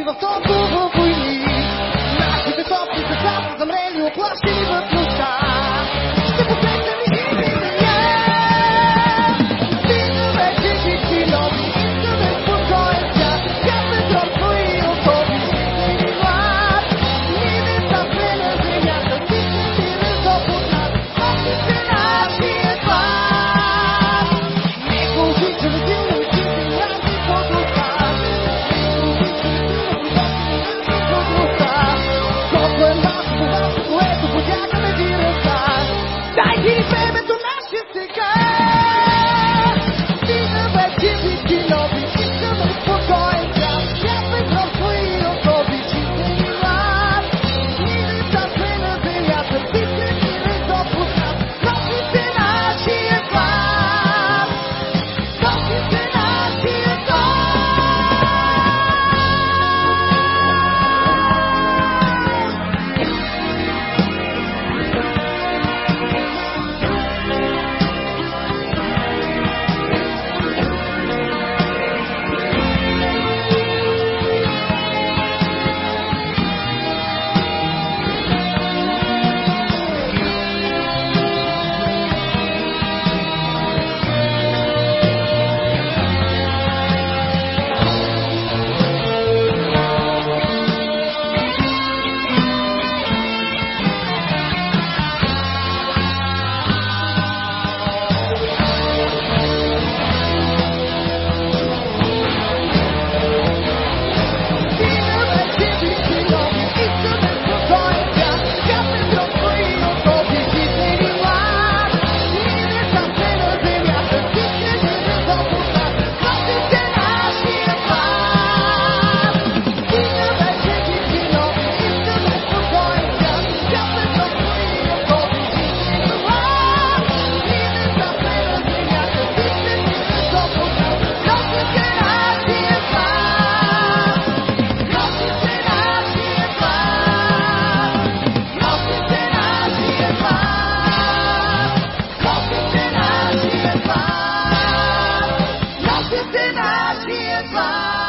è se mi multiply.